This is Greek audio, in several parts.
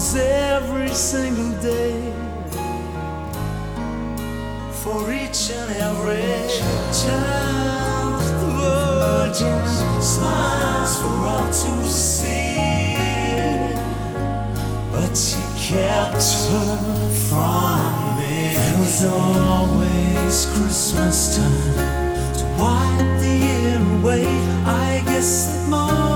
comes every single day for each and every child. The Virgin smiles for all to see, but she kept her from me. It was always Christmas time to wipe the year away. I guess that more.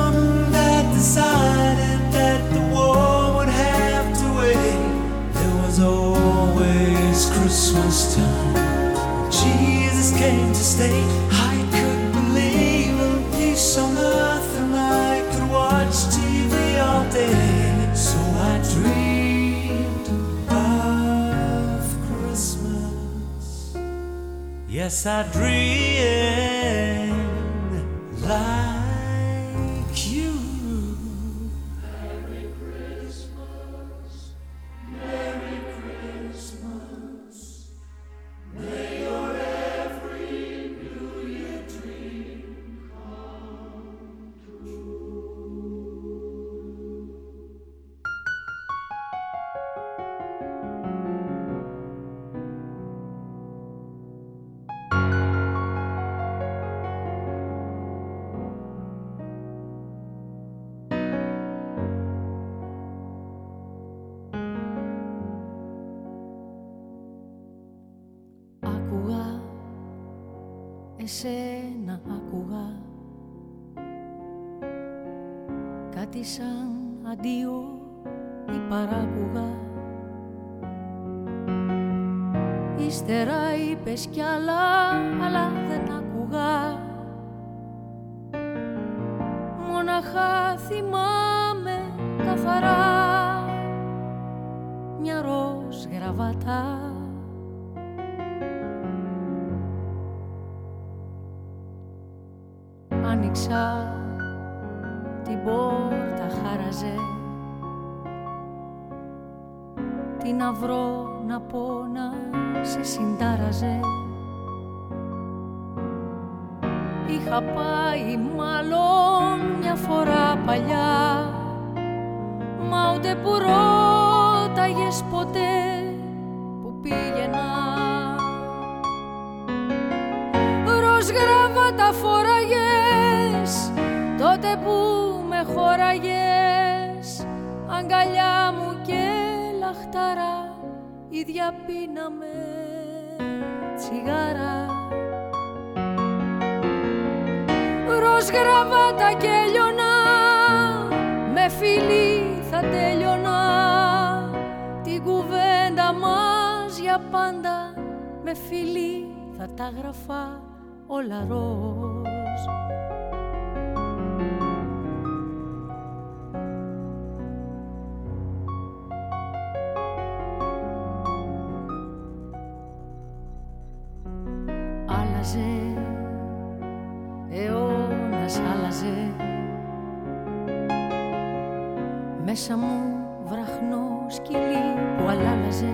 Yes, I dream. εσένα άκουγα κάτι σαν αντίο ή παράκουγα. Ύστερα είπες κι άλλα, αλλά δεν άκουγα Μοναχά θυμάμαι καθαρά. Μια ροζ γραβάτα. Άνοιξα την πόρτα χάραζε. Τι να βρω να πω να σε συντάραζε. Είχα πάει μάλλον μια φορά παλιά Μα ούτε που ρώταγες ποτέ που πήγαινα. Ροζ γραβάτα φοράγες τότε που με χώραγες Αγκαλιά μου και λαχταρά ίδια πίναμε τσιγάρα. Ροζ γραβάτα και λιωνά με φιλί θα τέλειωνα την κουβέντα μας για πάντα με φιλί θα τα γραφά όλα ροζ μέσα μου βραχνό σκυλί που αλάλαζε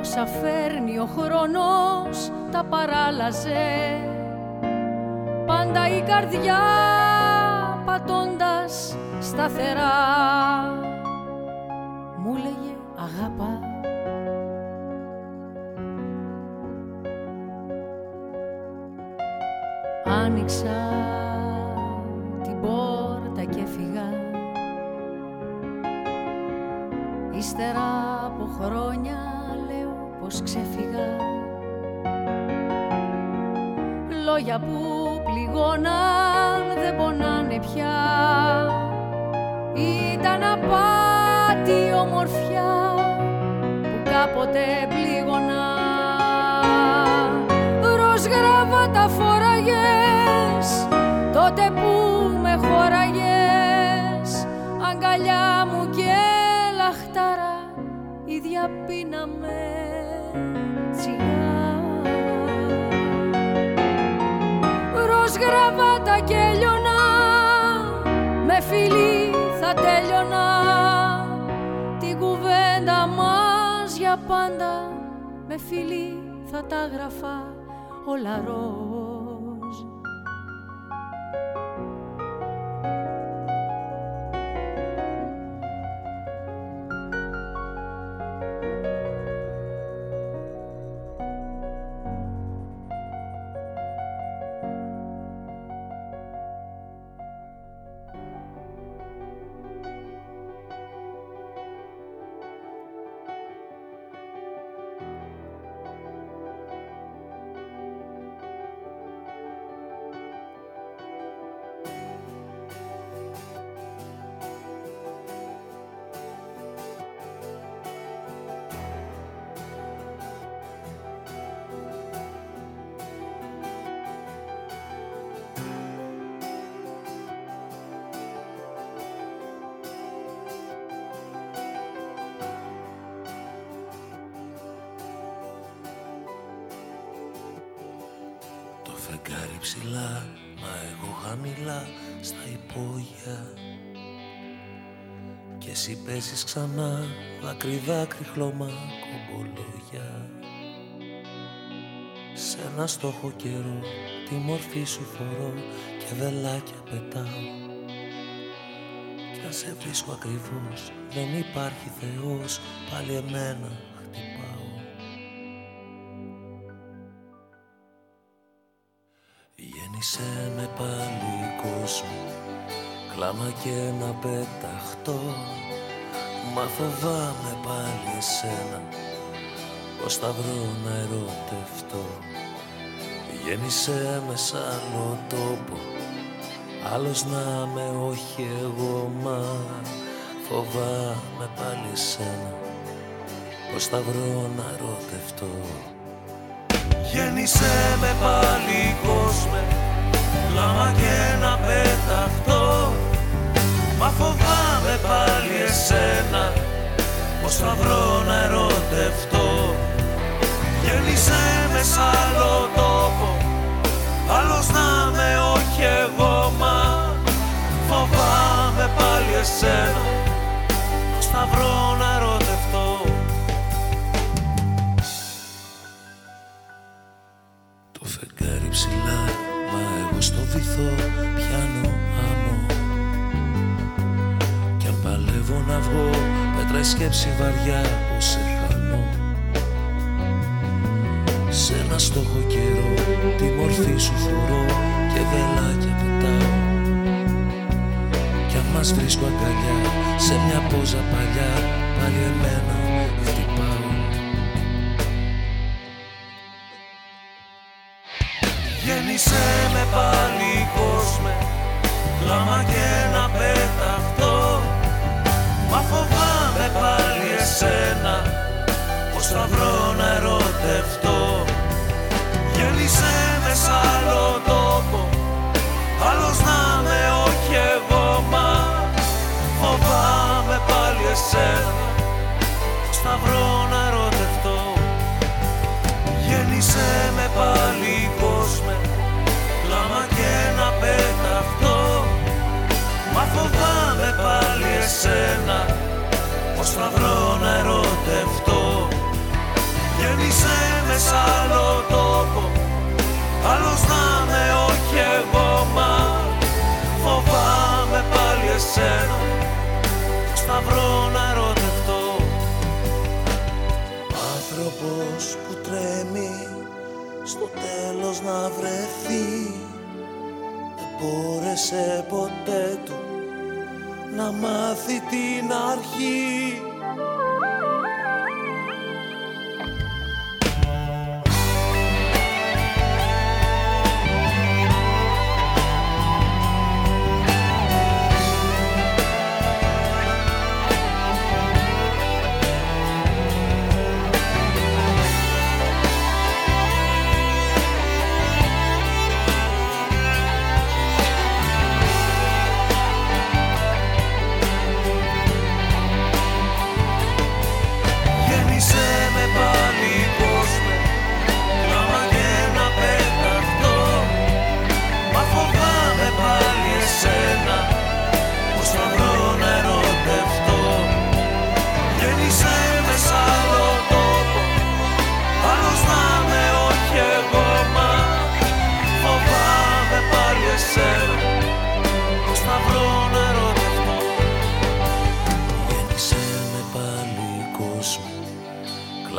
Όσα φέρνει ο χρόνος τα παράλαζε Πάντα η καρδιά πατώντας σταθερά υπόγεια και εσύ παίζεις ξανά δάκρυ δάκρυ χλώμα κομπολόγια σε ένα στόχο καιρό τη μορφή σου φορώ και βελάκια πετάω. Κι αν σε βρίσκω ακριβώς δεν υπάρχει Θεός πάλι εμένα Γέννησε με πάλι κόσμο Κλάμα και να πεταχτώ Μα φοβάμαι πάλι εσένα. Πως θα βρω να ερωτευτώ. Γέννησε με σ' άλλο τόπο Άλλος να με όχι εγώ μα φοβάμαι πάλι σένα Πως θα βρω να ρωτευτώ Γέννησε με πάλι κόσμε Λάμα και να πεταχτώ Μα φοβάμαι πάλι εσένα Πως θα βρω να ερωτευτώ. Γέννησε με σ' άλλο τόπο Άλλος να με όχι εγώ μα Φοβάμαι πάλι εσένα Πως θα βρω να ερωτευτώ. Το φεγγάρι ψηλά Μα εγώ στο βυθό πιάνω να βγω Πέτρα η σκέψη βαριά που σε σε ένα στόχο καιρό τη μορφή σου φορώ και βελάκια πετάω. Κι αν μας βρίσκω αγκαλιά σε μια πόζα παλιά πάλι εμένα χτυπάω. Γέννησε με πάλι κόσμε κλάμα και να πεταχτώ θα βρω να ερωτευτώ. Γέννησε με σ' άλλο τόπο Άλλος να με όχι εγώ μα Φοβάμαι πάλι εσένα. Πώς θα βρω να ερωτευτώ. Γέννησε με πάλι κόσμε Κλάμα και να πεταχτώ. Μα φοβάμαι πάλι εσένα Πώς θα βρω να ερωτευτώ Γέννησε με σ' άλλο τόπο Άλλος να με όχι εγώ μα. Φοβάμαι πάλι εσένα Πώς θα βρω να ερωτευτώ Άνθρωπος που τρέμει Στο τέλος να βρεθεί Δεν μπόρεσε ποτέ του Να μάθει την αρχή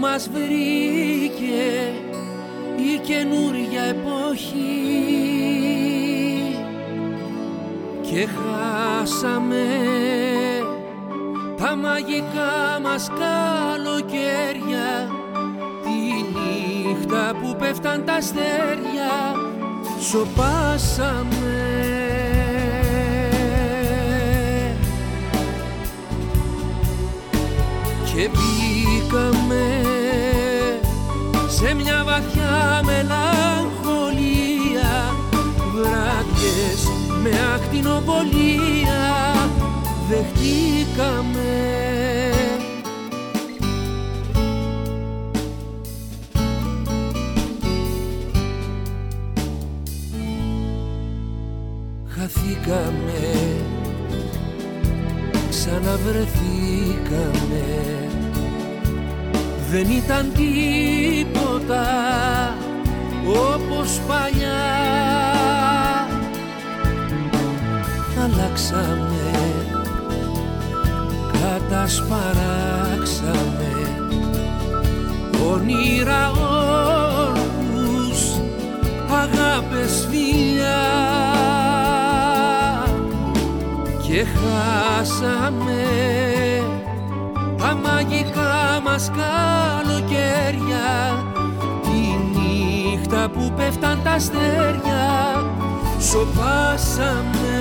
Μας βρήκε η καινούρια εποχή. Και χάσαμε τα μαγικά μας καλοκαίρια τη νύχτα που πέφταν τα αστέρια σοπάσαμε. Και μπήκαμε σε μια βαθιά μελαγχολία. Βράδιες με ακτινοβολία δεχτήκαμε. Χαθήκαμε ξαναβρεθήκαμε δεν ήταν τίποτα όπως παλιά. Αλλάξαμε κατασπαράξαμε όνειρα όλους αγάπες φιλιά. Και χάσαμε τα μαγικά μας καλοκαίρια. Τη νύχτα που πέφταν τα αστέρια σοπάσαμε.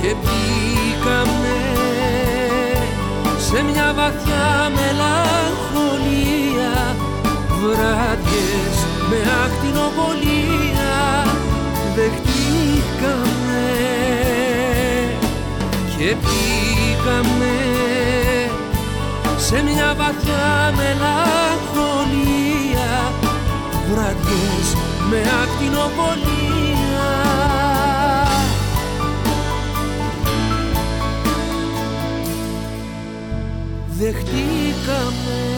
Και μπήκαμε σε μια βαθιά μελαγχολία. Βράδιες με ακτινοβολία και πήγαμε σε μια βαθιά μελαγχολία. Βραδιές με ακτινοβολία δεχτήκαμε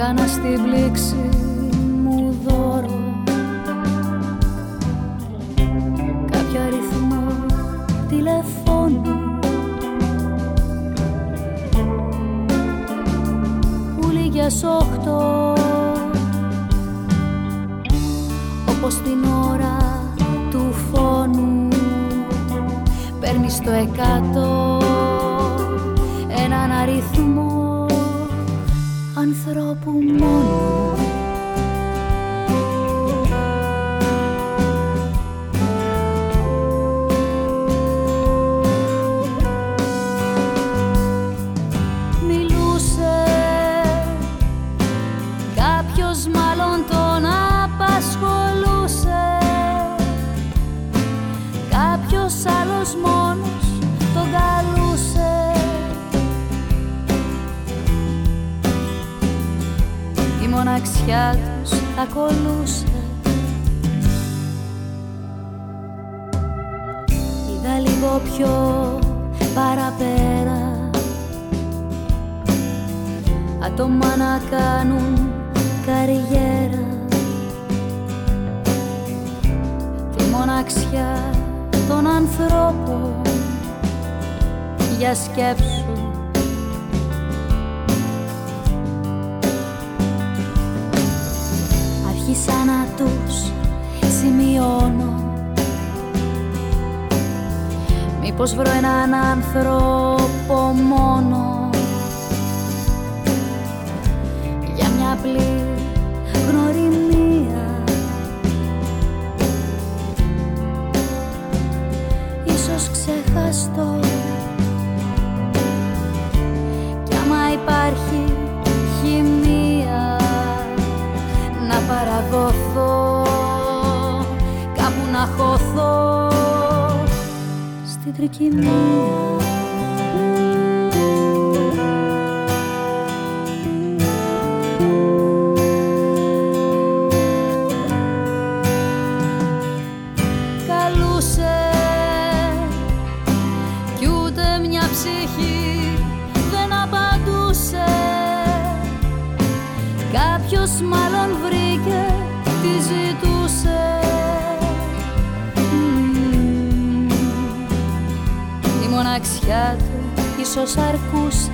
και έκανα στην πλήξη μου δώρο. Κάποιο αριθμό τηλεφώνου που λίγες οχτώ. Πως την ώρα του φόνου παίρνεις στο εκάτο έναν αριθμό ανθρώπου μόνος μοναξιά τους ακολούσε Είδα λίγο πιο παραπέρα. Άτομα να κάνουν καριέρα. Τη μοναξιά των ανθρώπων. Για σκέψου εκεί σαν να τους σημειώνω. Μήπως βρω έναν άνθρωπο μόνο. Για μια απλή γνωριμία. Ίσως ξεχαστώ Κάπου να χωθώ Στην τρικυμία ίσως αρκούσε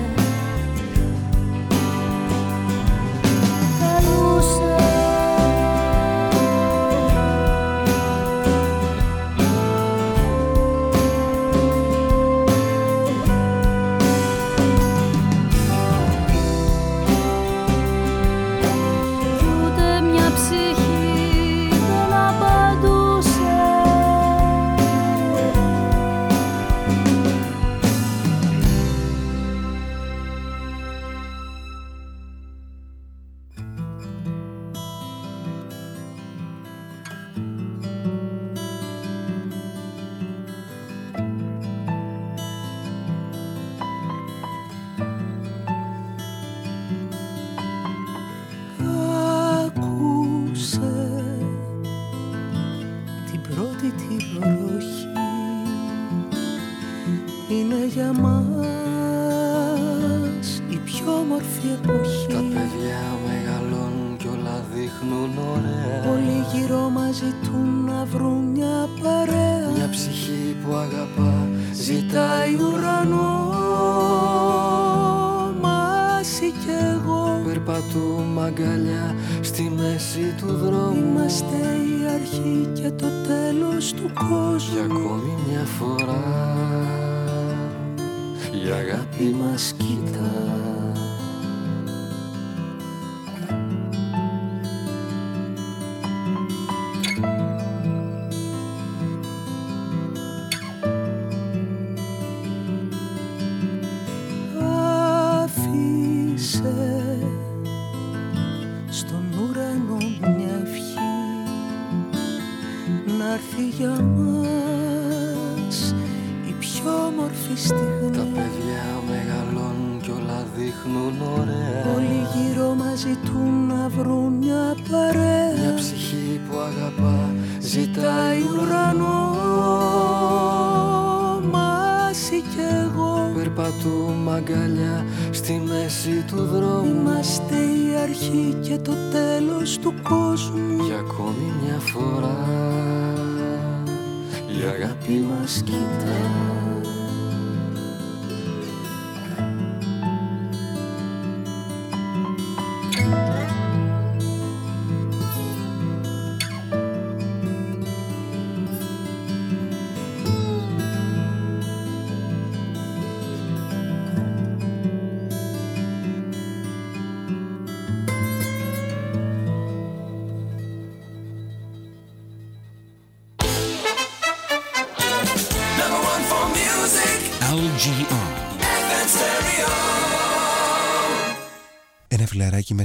να έρθει για μας η πιο όμορφη στιγμή. Τα παιδιά μεγαλώνουν κι όλα δείχνουν ωραία. Όλοι γύρω μας ζητούν να βρουν μια παρέα. Μια ψυχή που αγαπά Ζητάει ουρανό. Μάση κι εγώ. Περπατούμε αγκαλιά στη μέση του δρόμου. Είμαστε η αρχή και το τέλος του κόσμου. Για ακόμη μια φορά Ég er bíl að skýta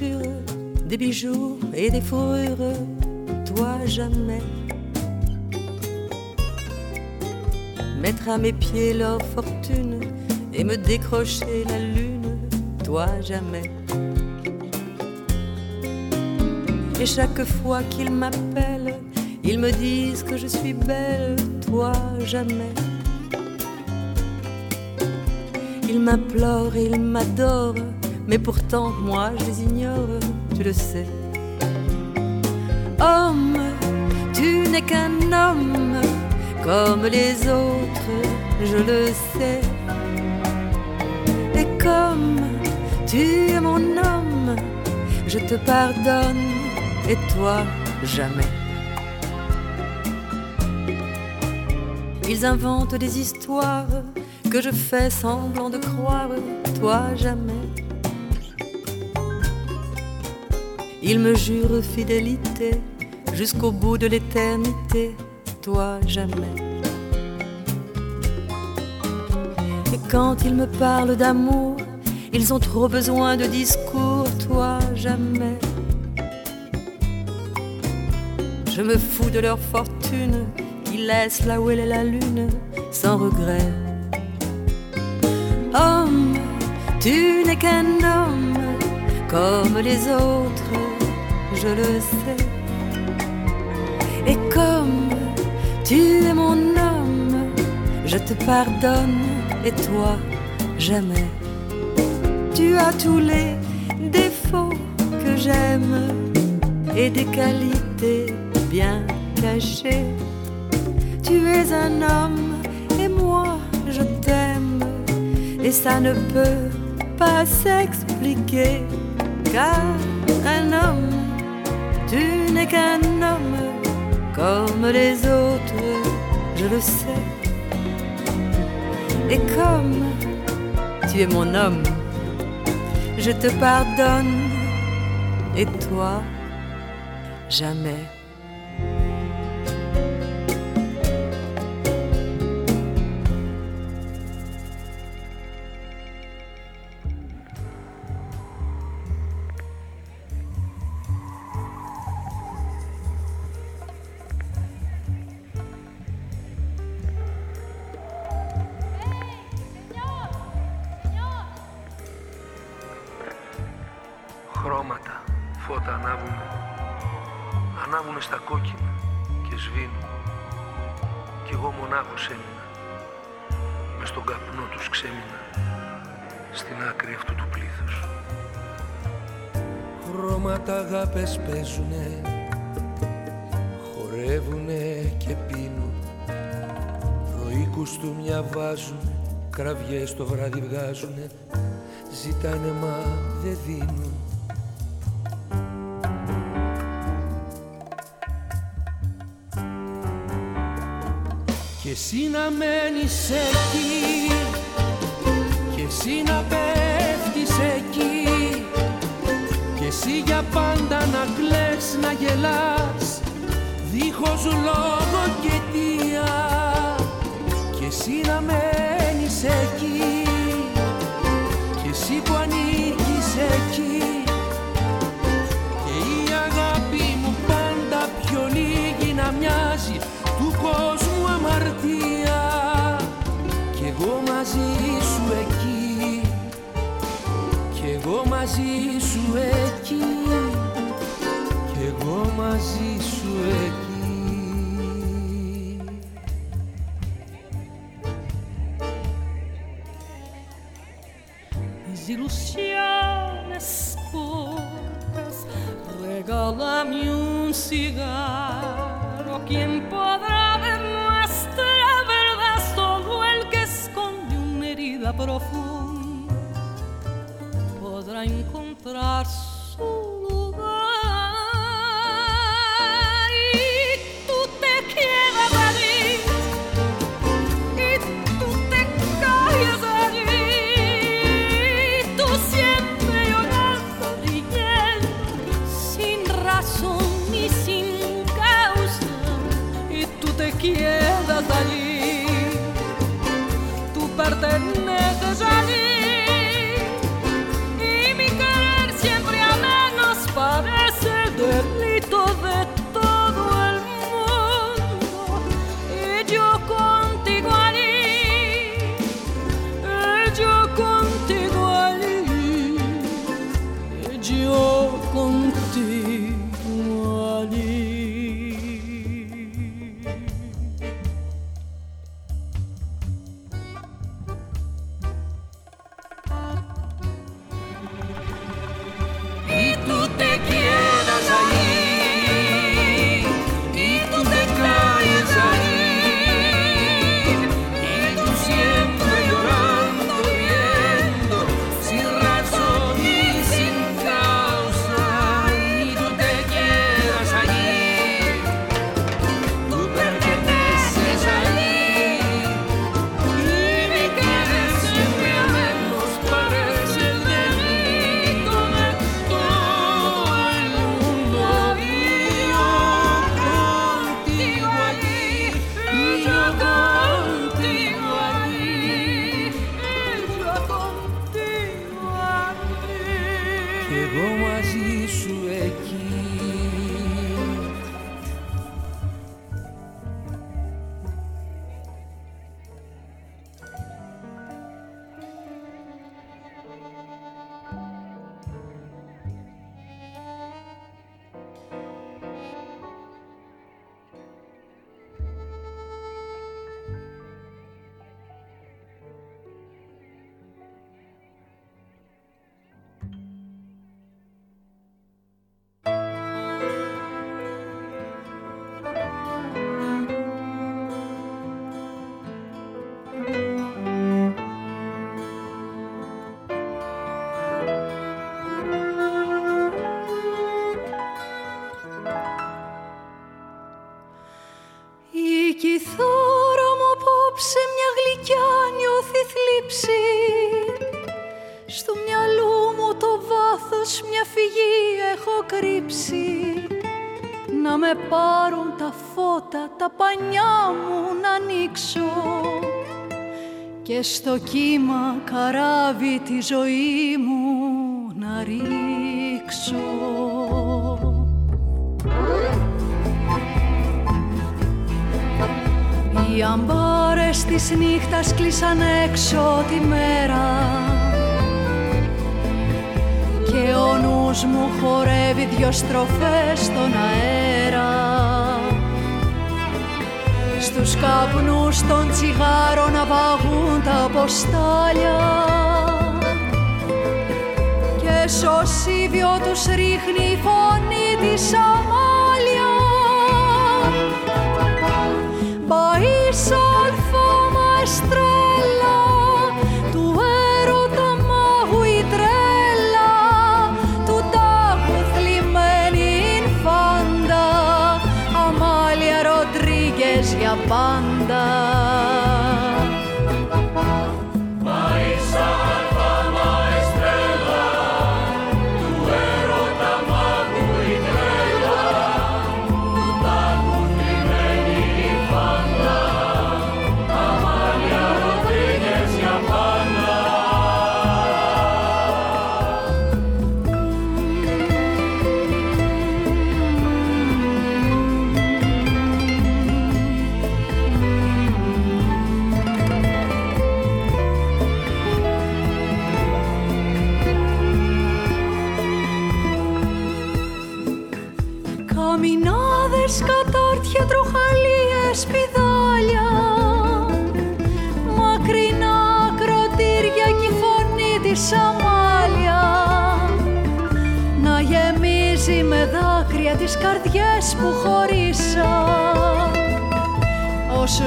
Des bijoux et des fourrures, toi jamais. Mettre à mes pieds leur fortune et me décrocher la lune, toi jamais. Et chaque fois qu'ils m'appellent, ils me disent que je suis belle, toi jamais. Ils m'implorent ils m'adorent, mais pourtant moi je les ignore, tu le sais. Homme, tu n'es qu'un homme comme les autres, je le sais. Et comme tu es mon homme, je te pardonne et toi jamais. Ils inventent des histoires que je fais semblant de croire, toi jamais. Ils me jurent fidélité jusqu'au bout de l'éternité, toi jamais. Et quand ils me parlent d'amour, ils ont trop besoin de discours, toi jamais. Je me fous de leur fortune, ils laissent là où elle est la lune, sans regret. Homme, tu n'es qu'un homme comme les autres, je le sais. Et comme tu es mon homme, je te pardonne et toi jamais. Tu as tous les défauts que j'aime et des qualités bien cachées. Tu es un homme et moi je t'aime et ça ne peut pas s'expliquer car un homme, tu n'es qu'un homme comme les autres, je le sais. Et comme tu es mon homme, je te pardonne et toi, jamais. Κραυγές το βράδυ βγάζουνε Ζητάνε μα δεν δίνουν. Και εσύ να μένεις εκεί Και εσύ να πέφτεις εκεί Και εσύ για πάντα να κλαις, να γελάς. Δίχως λόγο και αιτία Και εσύ να μένεις εκεί. Και εσύ που ανήκεις εκεί. Και η αγάπη μου πάντα πιο λίγη να μοιάζει Του κόσμου αμαρτία. Κι εγώ μαζί σου εκεί. Κι εγώ μαζί σου εκεί. Κι εγώ μαζί σου εκεί not στο κύμα καράβι τη ζωή μου να ρίξω. Οι αμπάρες της νύχτας κλείσαν έξω τη μέρα και ο νους μου χορεύει δυο στροφές στον αέρα στους καπνούς των τσιγάρων να παγούν τα αποστάλια και σωσίβιο τους ρίχνει η φωνή της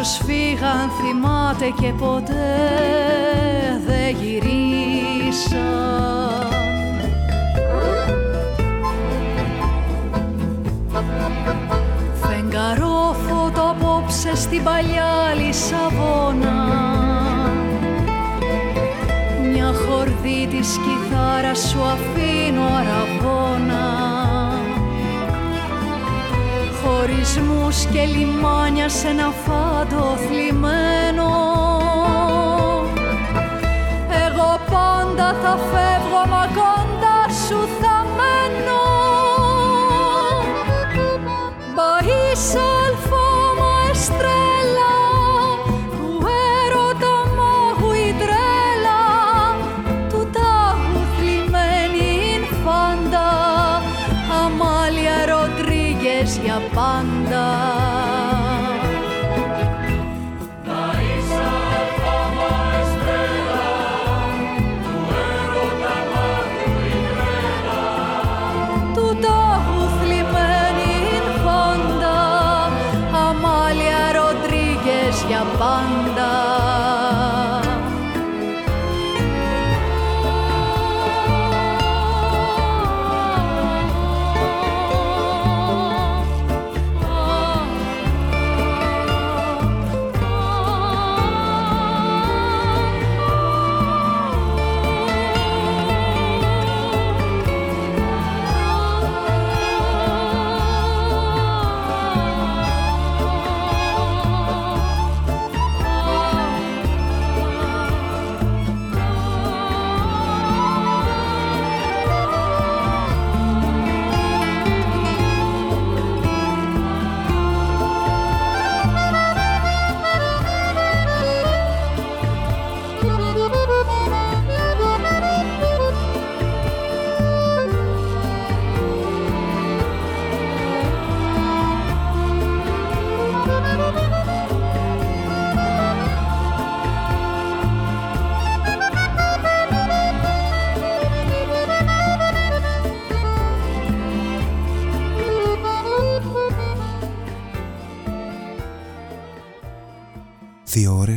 Όσους φύγαν θυμάται και ποτέ δεν γυρίσαν. Φεγγαρόφωτο απόψε στην παλιά Λισαβόνα. Μια χορδή της κιθάρας σου αφήνω αραβόνα Χωρισμούς και λιμάνια σε ένα φάντο θλιμμένο. Εγώ πάντα θα φεύγω μα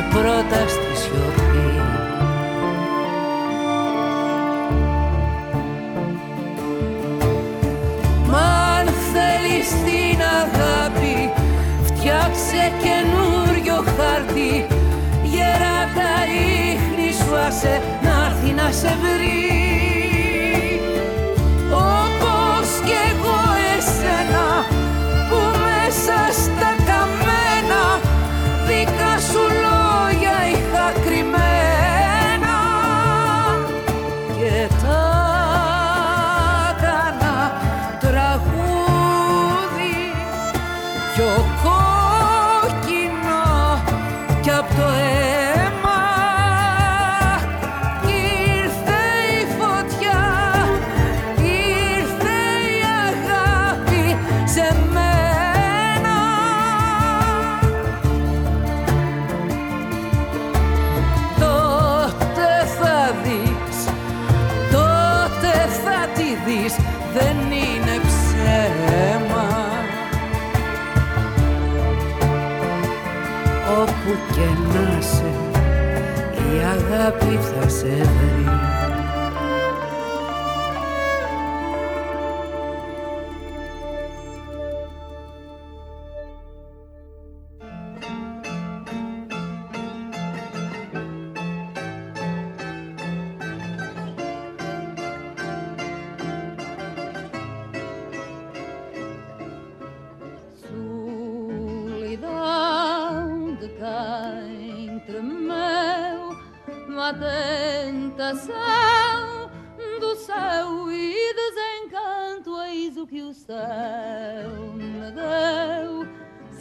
Ζήσε πρώτα στη σιωπή. Μα αν θέλεις την αγάπη Φτιάξε καινούριο χάρτη. Γερά τα ίχνη σου άσε να έρθει να σε βρει myself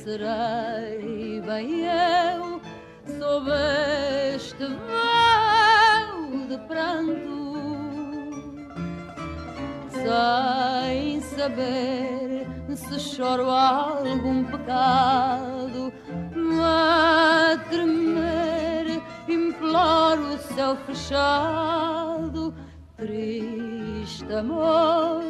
serei bem eu sob este véu de pranto. Sem saber se choro algum pecado a tremer imploro o céu fechado triste amor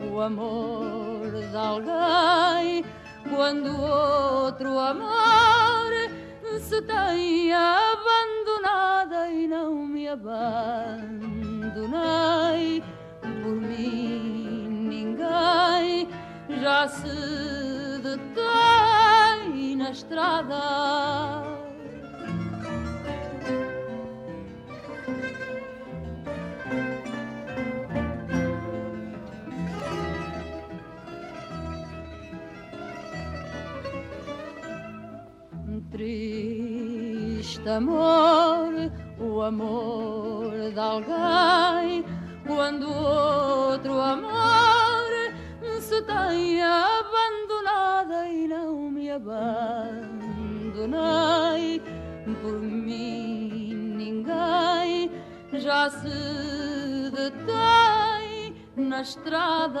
o amor de alguém quando outro amor se tem abandonada e não me abandonei por mim ninguém já se detém na estrada. triste amor, o amor de alguém, quando outro amor se tem abandonado e não me abandonei por mim ninguém já se detém na estrada.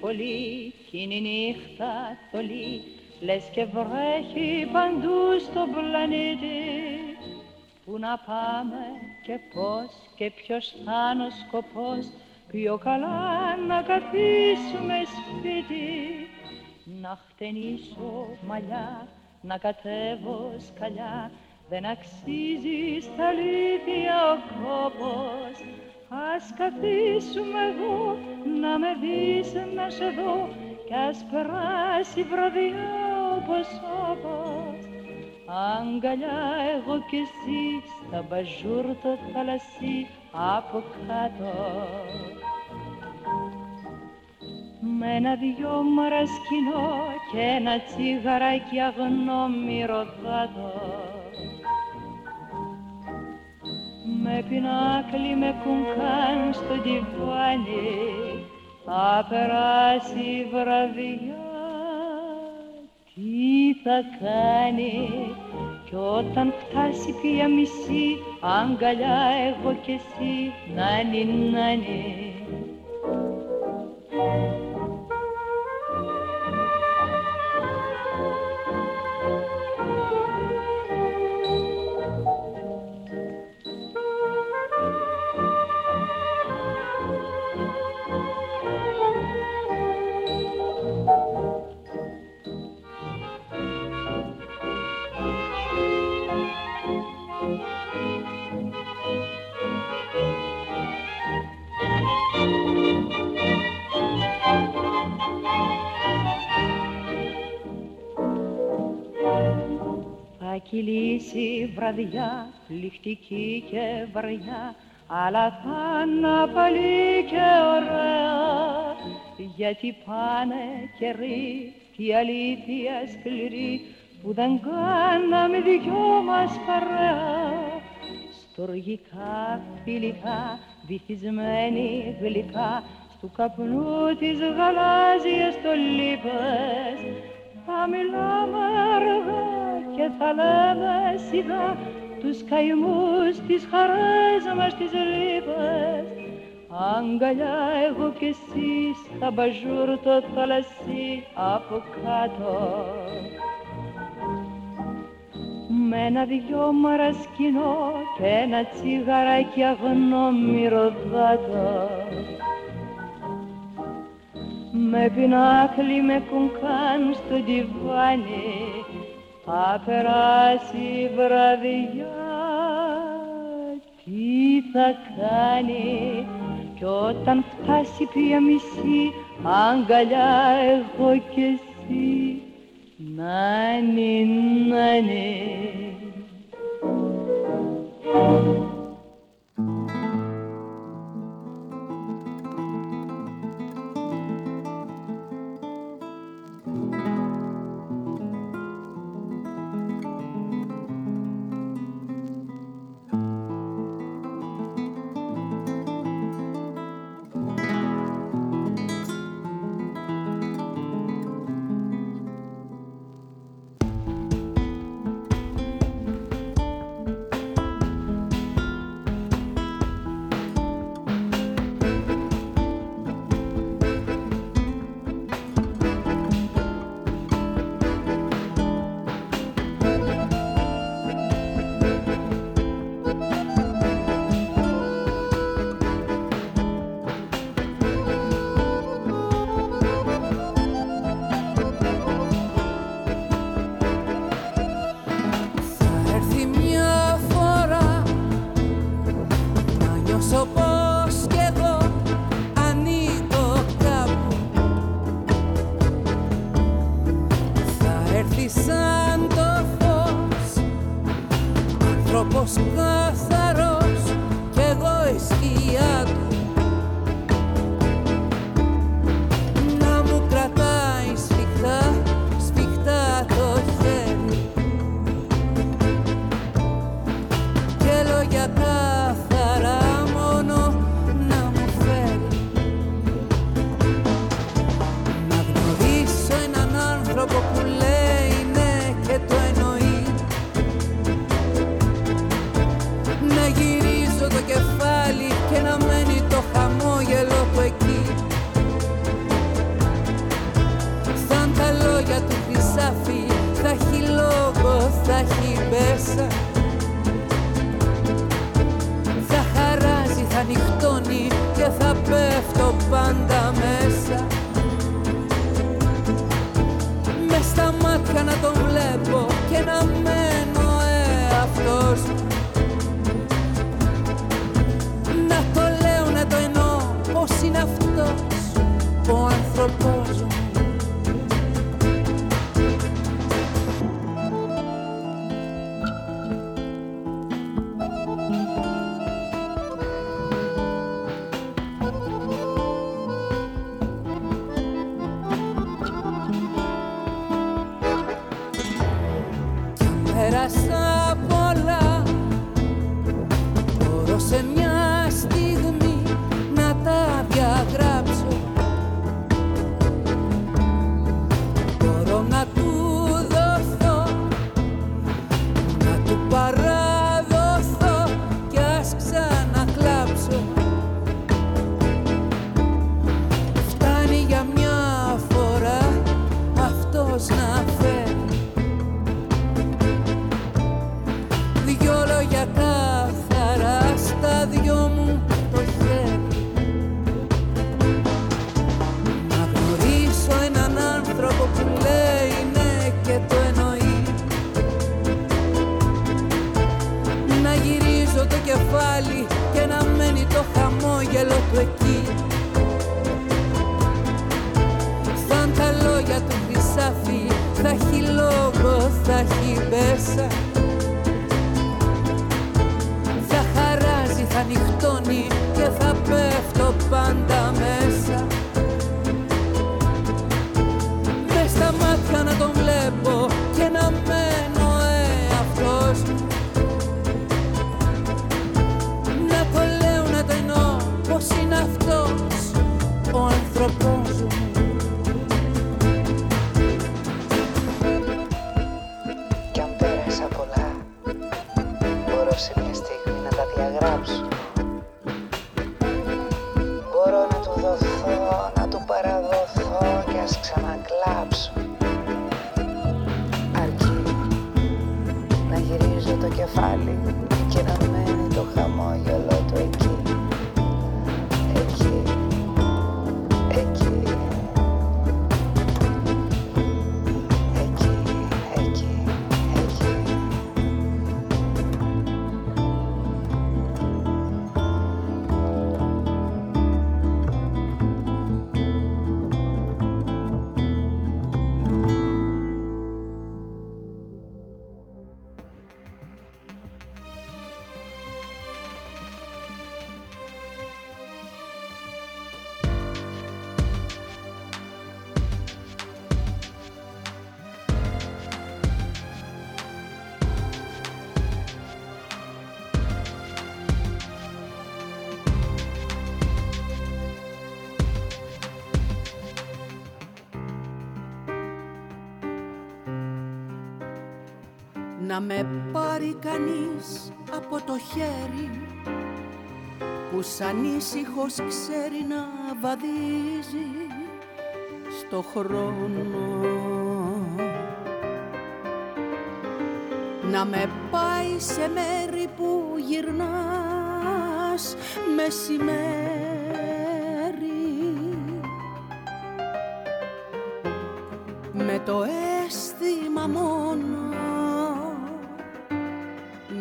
Πολύ κι είναι η νύχτα θολή λες και βρέχει παντού στο πλανήτη. Πού να πάμε και πώς και ποιος θα είναι ο σκοπός πιο καλά να καθίσουμε σπίτι. Να χτενίσω μαλλιά, να κατέβω σκαλιά δεν αξίζει στα αλήθεια ο κόπος Ας καθίσουμε εδώ, να με δεις να σε δω κι ας περάσει βραδιά όπως όπως Αγκαλιά εγώ κι εσύ στα μπαζούρ το θαλασσί από κάτω. Με ένα δυο μαρασκινό και ένα τσιγαράκι αγνό μυρωδάτο Με πινάκλι με κουνκάν στο τυφάνι θα περάσει η βραδιά. Τι θα κάνει κι όταν φτάσει πια μισή αγκαλιά εγώ κι εσύ νάνι νάνι κυλήσει βραδιά, πληκτική και βαριά, αλλά θα να πάλι και ωραία, γιατί πάνε καιροί τη αλήθεια σκληρή που δεν κάναμε δυο μας παρέα. Στοργικά, φιλικά, βυθισμένοι γλυκά, στου καπνού της γαλάζιας το λίπες, θα μιλάμε αργά και θα λέμε σιγά τους καημούς, τις χαρές μας, τις λύπες. Αγκαλιά εγώ κι εσύ στα μπαζούρ το θαλασσί από κάτω. Με ένα δυο μαρασκινό και ένα τσιγαράκι αγνό μυρωδάτο με πινάκλι με κουνκάν στο διβάνι θα περάσει η βραδιά. Τι θα κάνει κι όταν φτάσει πια μισή αγκαλιά εγώ κι εσύ. Νάνι νάνι coração. Το χέρι που σαν ήσυχος ξέρει να βαδίζει στο χρόνο. Να με πάει σε μέρη που γυρνάς μεσημέρι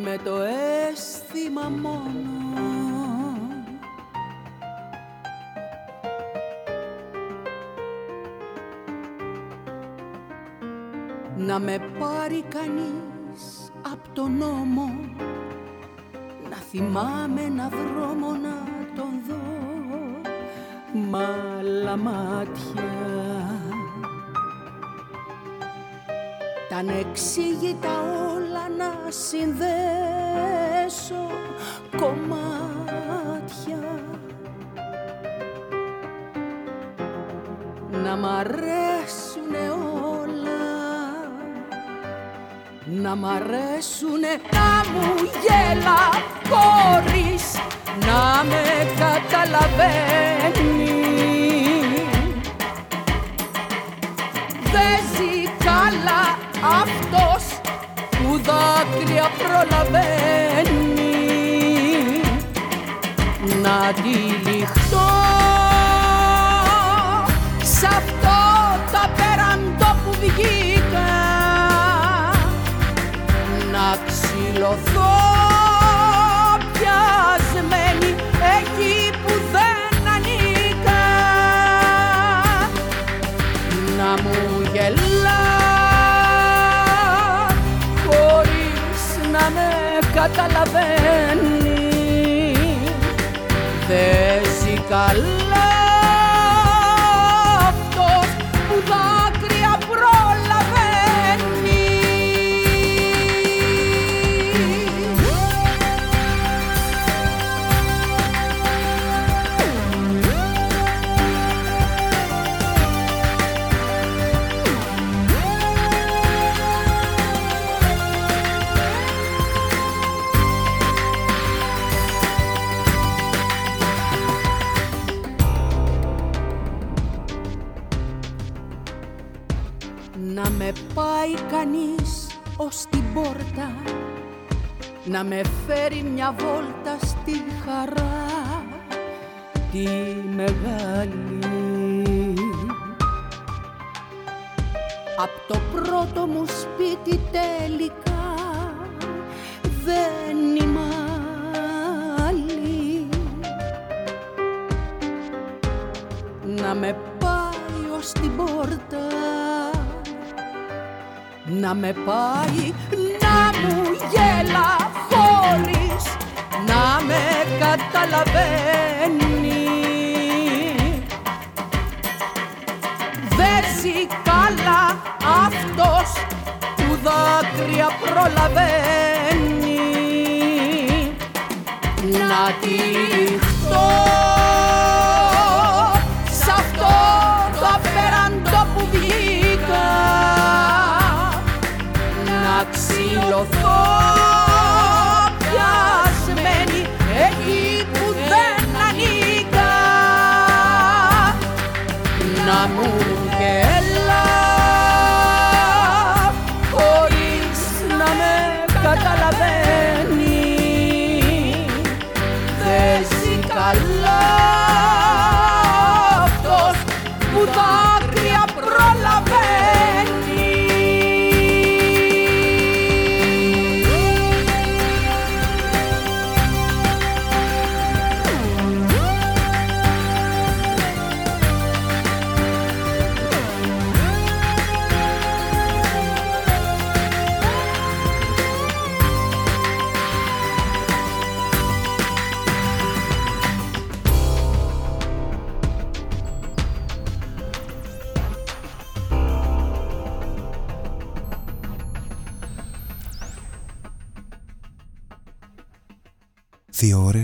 με το αίσθημα μόνο. Να με πάρει κανείς από τον νόμο να θυμάμαι ένα δρόμο να τον δω μ' τα ανεξήγητα όλα να συνδέσω κομμάτια. Να μ' αρέσουνε όλα. Να μ' αρέσουνε. Να μου γέλα χωρίς να με καταλαβαίνεις αυτός που δάκρυα προλαβαίνει να τυλιχτώ σ' αυτό το απέραντο που βγήκα να ξυλωθώ καταλαβαίνεις. Δεν ζει καλά να με φέρει μια βόλτα στη χαρά τη μεγάλη. Απ' το πρώτο μου σπίτι τελικά δεν είμαι άλλη. Να με πάει ως την πόρτα Να με πάει να μου γέλα. χωρίς να με καταλαβαίνει. Δεν ζει καλά αυτός που δάκρυα προλαβαίνει. Να τυχτώ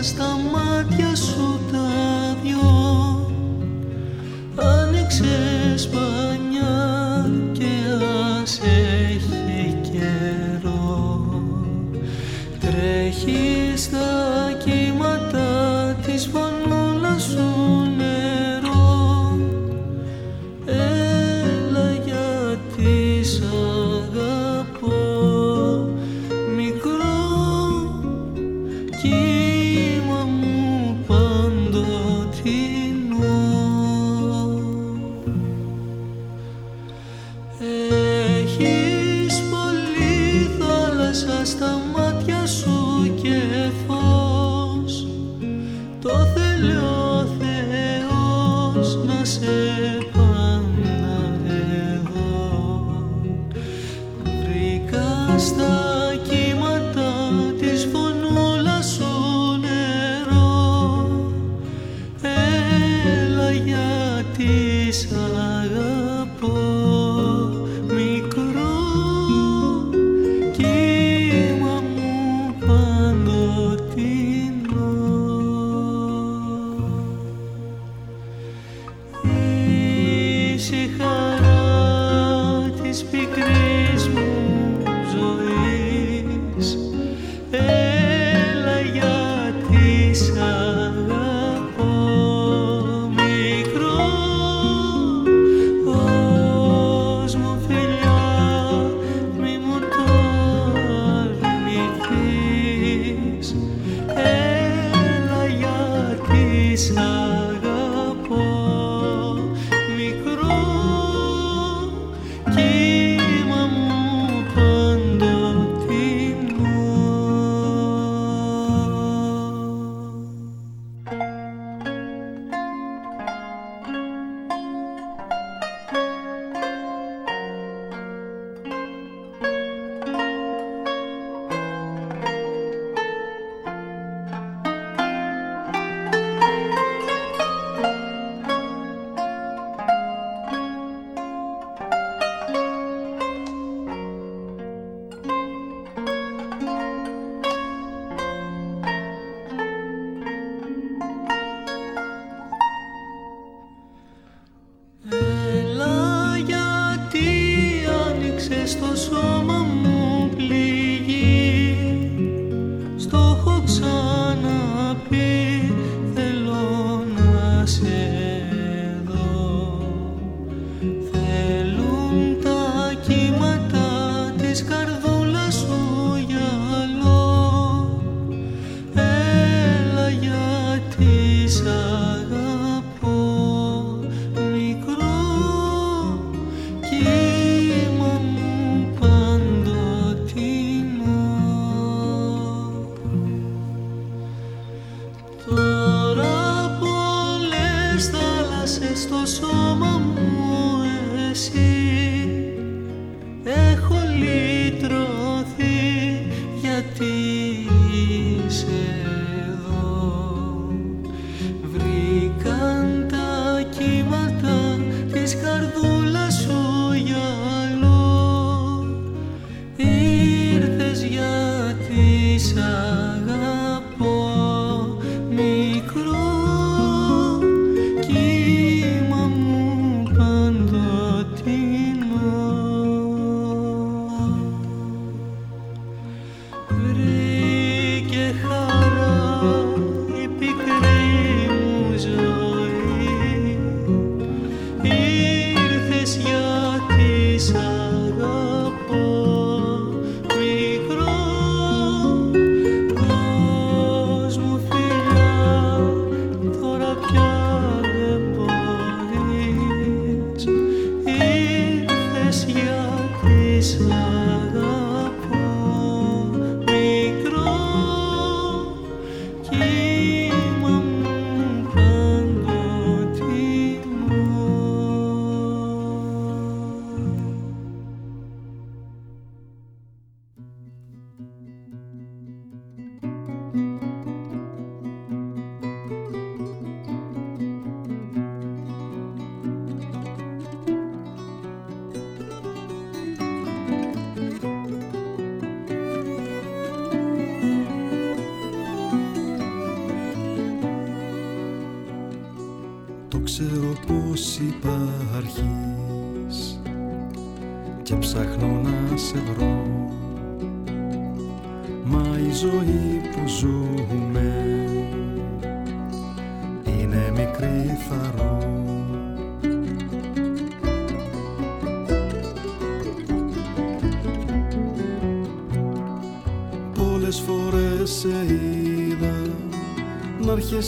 στα μάτια σου τα δυο. Άνοιξε σπανιά και ας έχει καιρό. Τρέχεις στα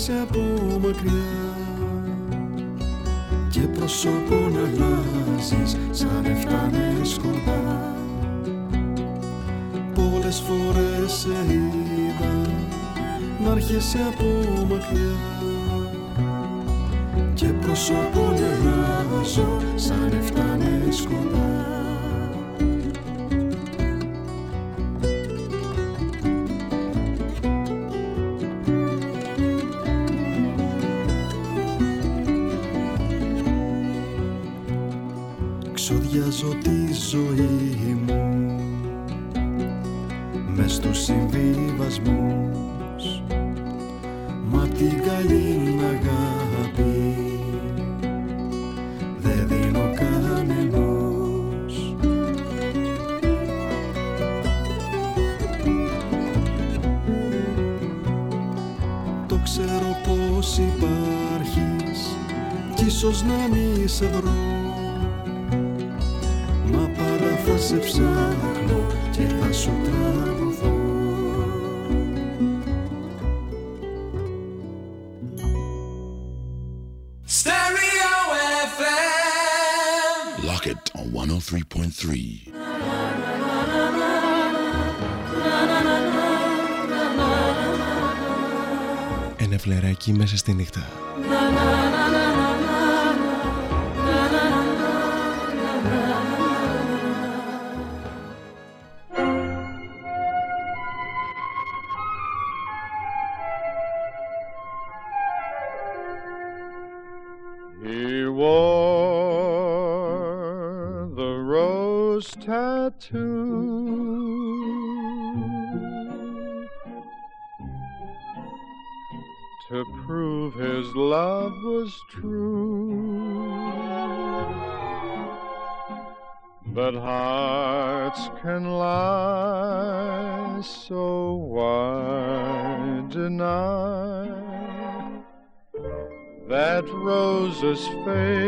possible. σε βρω. Μα παρά θα σε ψάχνω και θα σου τραγουδώ. Stereo FM Lock it on 103.3 μέσα στη νύχτα. his face.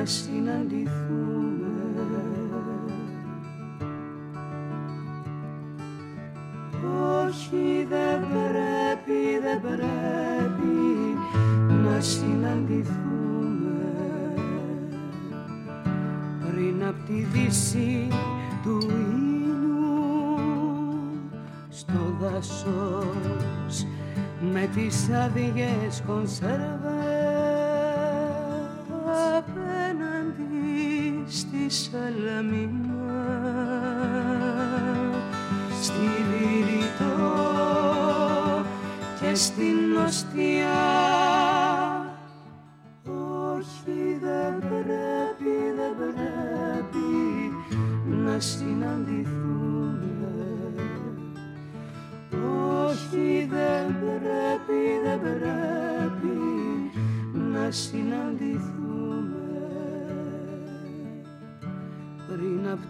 να συναντηθούμε. Όχι δεν πρέπει, δεν πρέπει να συναντηθούμε. Πριν απ' τη δύση του ήλιου στο δάσος με τις άδειες κονσέρβες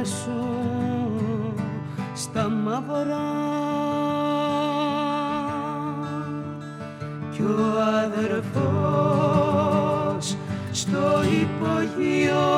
η μάνα σου στα μαύρα. Κι ο αδερφός στο υπογείο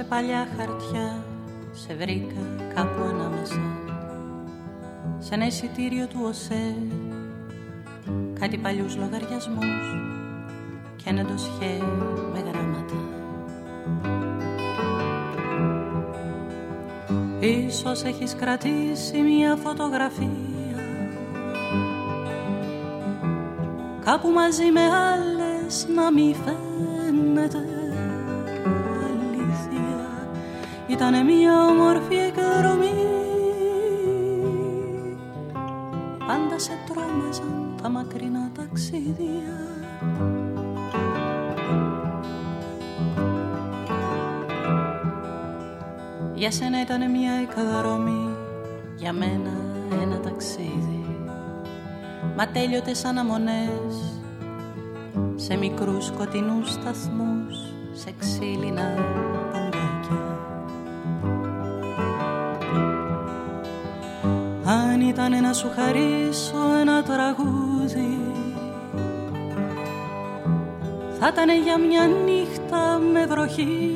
σε παλιά χαρτιά Σε βρήκα κάπου ανάμεσα Σε ένα εισιτήριο του ΟΣΕ Κάτι παλιούς λογαριασμούς Και ένα ντοσιέ με γράμματα. Ίσως έχεις κρατήσει μια φωτογραφία Κάπου μαζί με άλλες να μη φαίνεται ήταν μια όμορφη εκδρομή. Πάντα σε τρόμαζαν τα μακρινά ταξίδια. Για σένα ήταν μια εκδρομή, για μένα ένα ταξίδι. Μα τέλειωτες σαν αμονές σε μικρούς σκοτεινούς σταθμούς, σε ξύλινα ήταν να σου χαρίσω ένα τραγούδι θα ήταν για μια νύχτα με βροχή.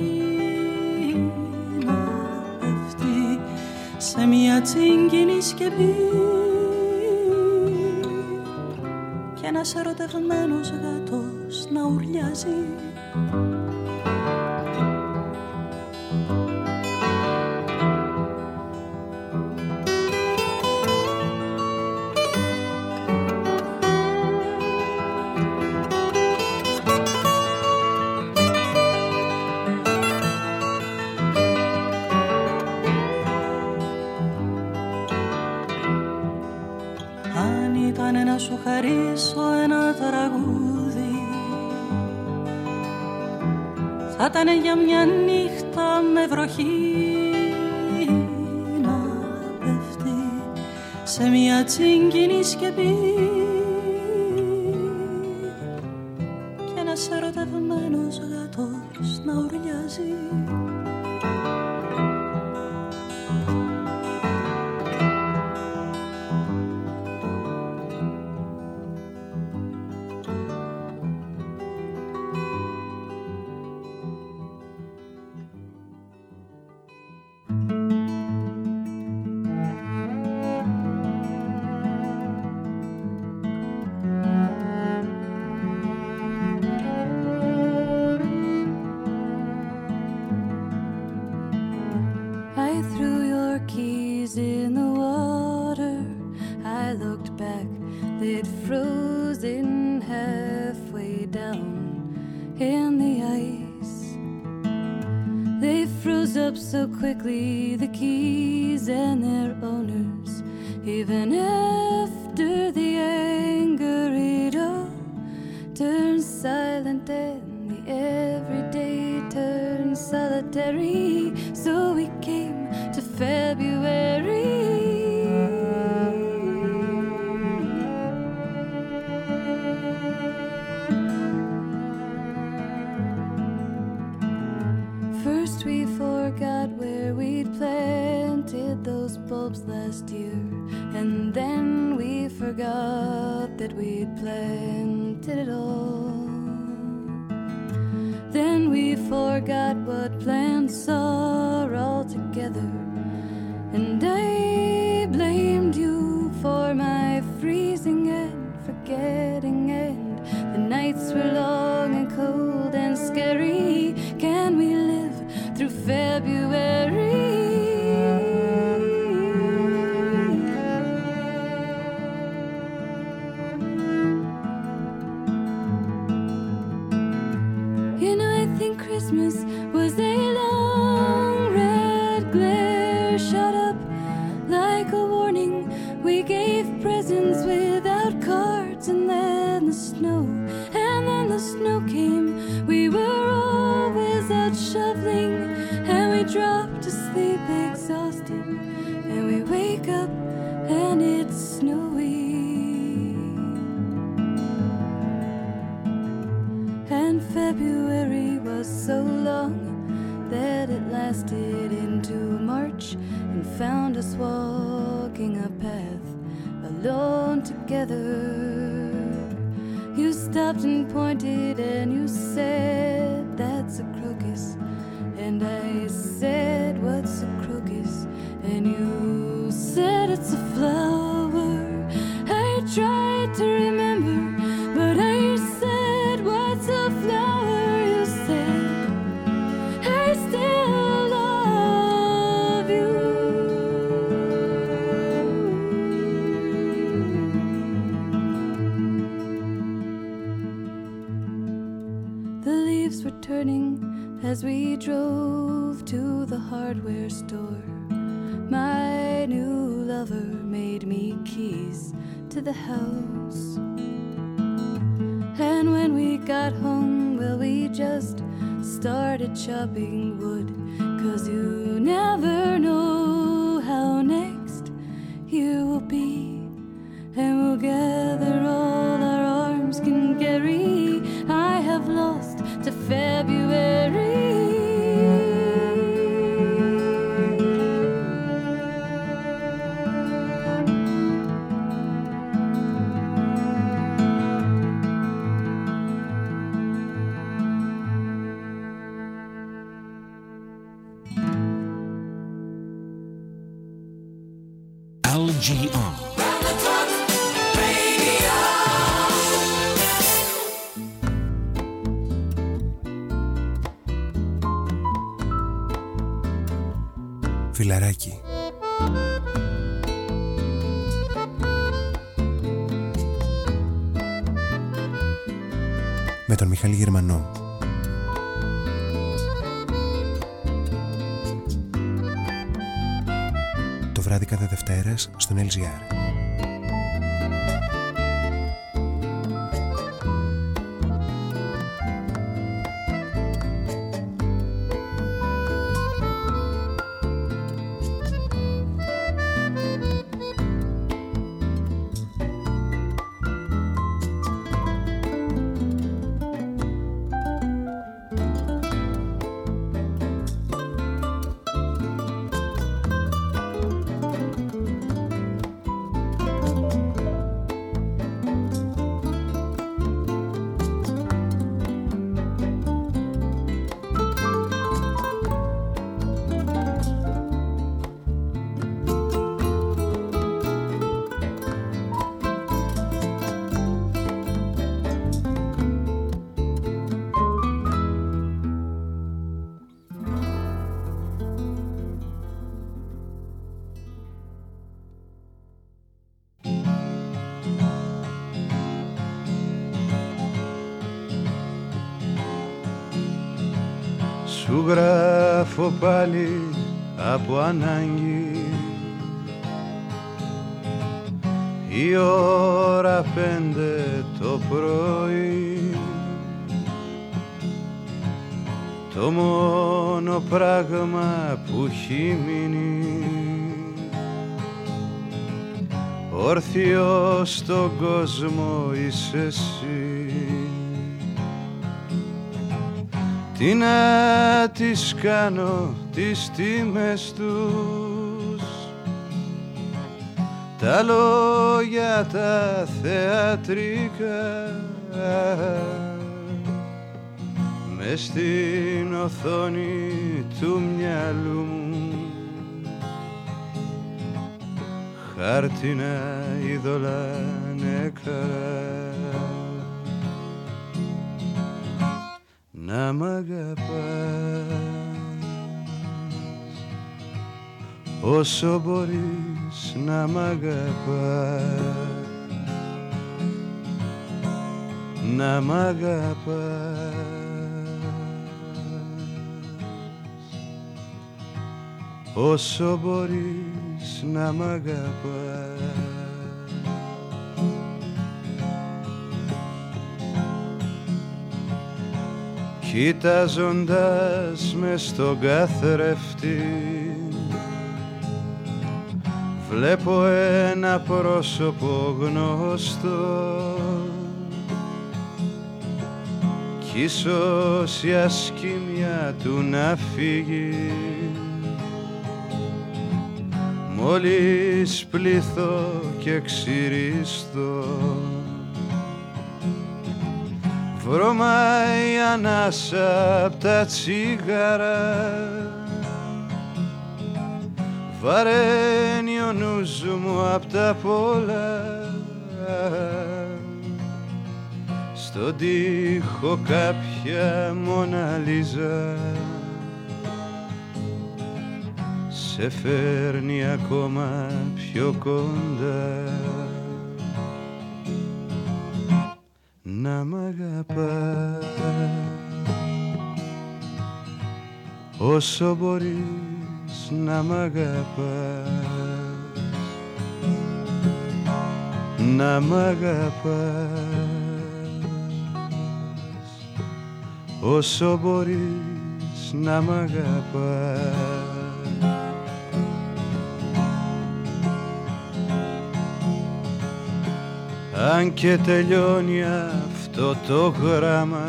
Να πέφτει σε μια τσίγκινη σκεπή και ένας ερωτευμένος γάτος να ουρλιάζει για μια νύχτα με βροχή we forgot what plants are altogether. And pointed and you said And when we got home, well, we just started chopping wood. Γράφω πάλι από ανάγκη. Η ώρα πέντε το πρωί. Το μόνο πράγμα που έχει μείνει. Όρθιο στον κόσμο είσαι εσύ. Τι να τις κάνω τις τιμές τους. Τα λόγια τα θεατρικά με στην οθόνη του μυαλού μου. Χάρτινα είδωλα νεκρά να μ' αγαπάς. Όσο μπορείς να μ' αγαπάς. Να μ' αγαπάς. Όσο μπορείς να μ' αγαπάς Κοιτάζοντας με στον καθρέφτη Βλέπω ένα πρόσωπο γνωστό. Κι ίσως η ασκήμια του να φύγει. Μόλις πλήθω και ξυριστώ βρωμάει ανάσα απ' τα τσίγαρα βαραίνει ο νους μου απ' τα πολλά. Στον τοίχο κάποια μοναλίζα. Σε φέρνει ακόμα πιο κοντά να μ' αγαπάς. Όσο μπορείς να μ' αγαπάς να μ' αγαπάς. Όσο μπορείς να μ' αγαπάς. Αν και τελειώνει αυτό το γράμμα.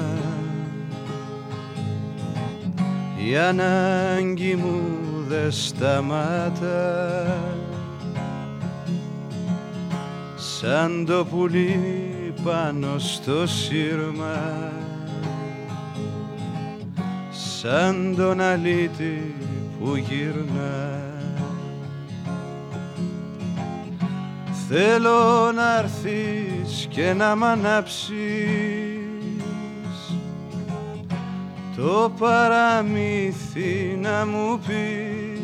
Η ανάγκη μου δε σταμάτα. Σαν το πουλί πάνω στο σύρμα. Σαν τον αλήτη που γυρνά. Θέλω να έρθεις και να μ' ανάψεις. Το παραμύθι να μου πεις.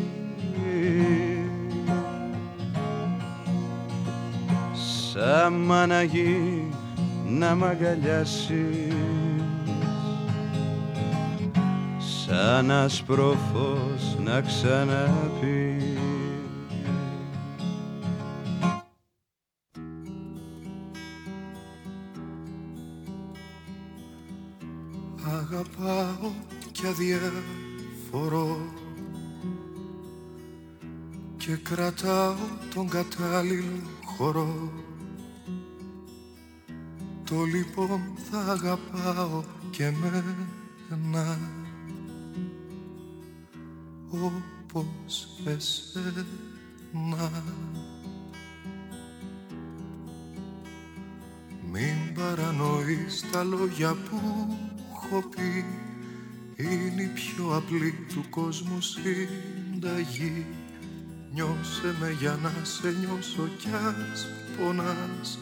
Σαν μαναγή να μ' αγκαλιάσεις. Σαν ασπροφός να ξαναπείς αδιαφορώ και κρατάω τον κατάλληλο χώρο το λοιπόν θα αγαπάω και μένα όπως εσένα. Μην παρανοείς τα λόγια που έχω πει Είναι η πιο απλή του κόσμου συνταγή. Νιώσε με για να σε νιώσω κι ας πονάς.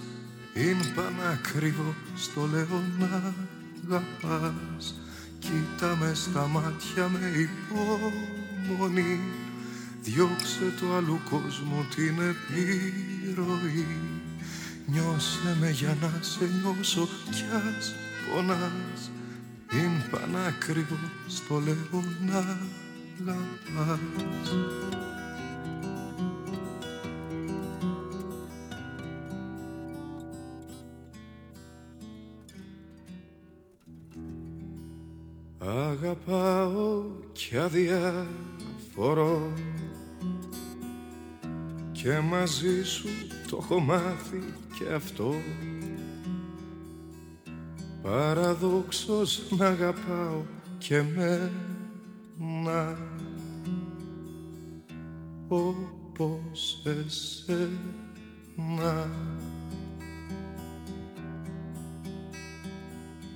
Είναι πανάκριβο στο λέω να αγαπάς. Κοίτα με στα μάτια με υπομονή. Διώξε το άλλου κόσμου την επιρροή. Νιώσε με για να σε νιώσω κι ας πονάς Είναι πανάκριβο στο λέω να αγαπάς Αγαπάω κι αδιαφορώ και μαζί σου το έχω μάθει και αυτό Παραδόξως να αγαπάω και μένα όπως εσένα.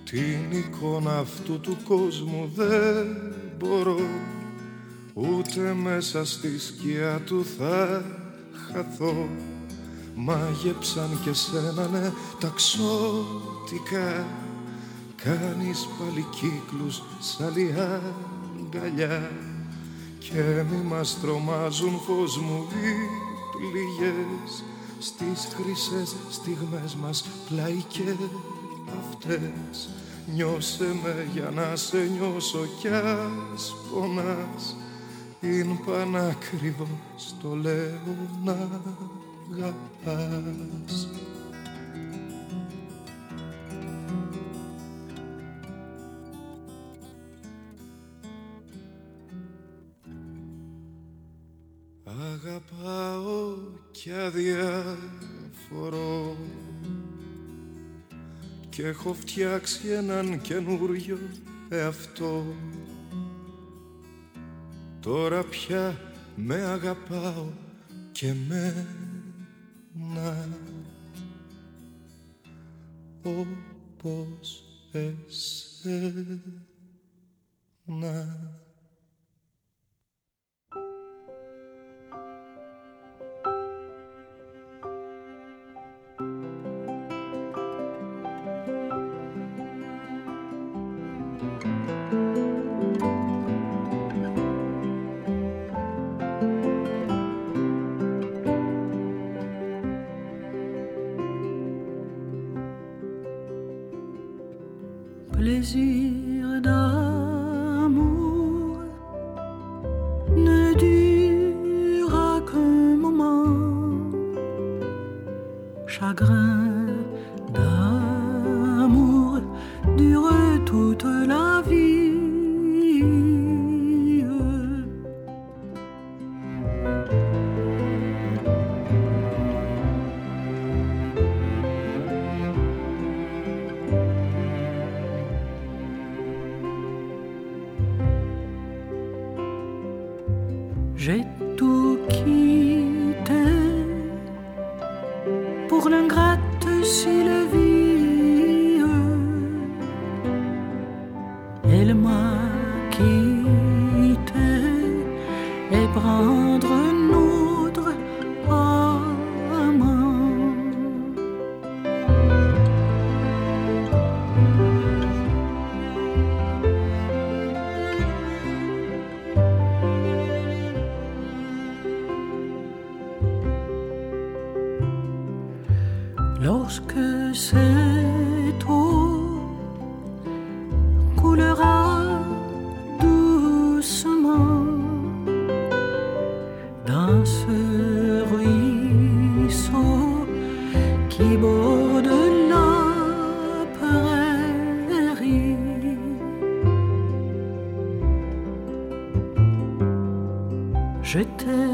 Την εικόνα αυτού του κόσμου δεν μπορώ Ούτε μέσα στη σκιά του θα χαθώ. Μάγεψαν και σένα ναι ταξότικα Κάνεις πάλι κύκλους σαν αγκαλιά Και μη μας τρομάζουν φως μου οι πληγές Στις χρυσές στιγμές μας πλάι και αυτές Νιώσε με για να σε νιώσω κι ας πονάς. Είναι πανάκριβο στο λέω να αγαπάς και έχω φτιάξει έναν καινούριο εαυτό. Τώρα πια με αγαπάω και με να όπως εσένα de la prairie. Je t'aime.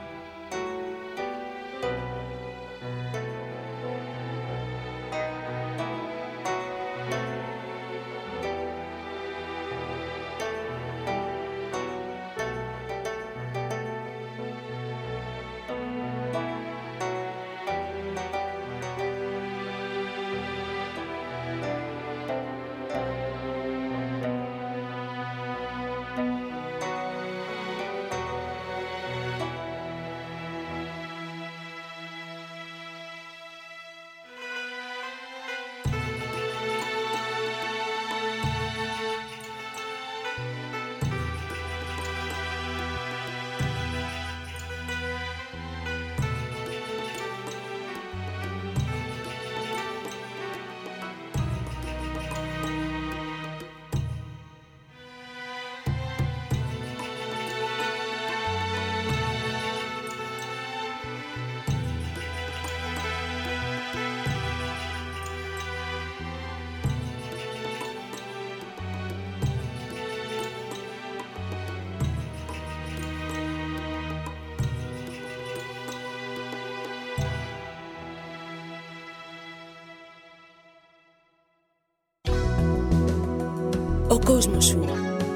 Κόσμος σου,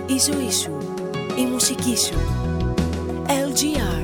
η ζωή σου, η μουσική σου. LGR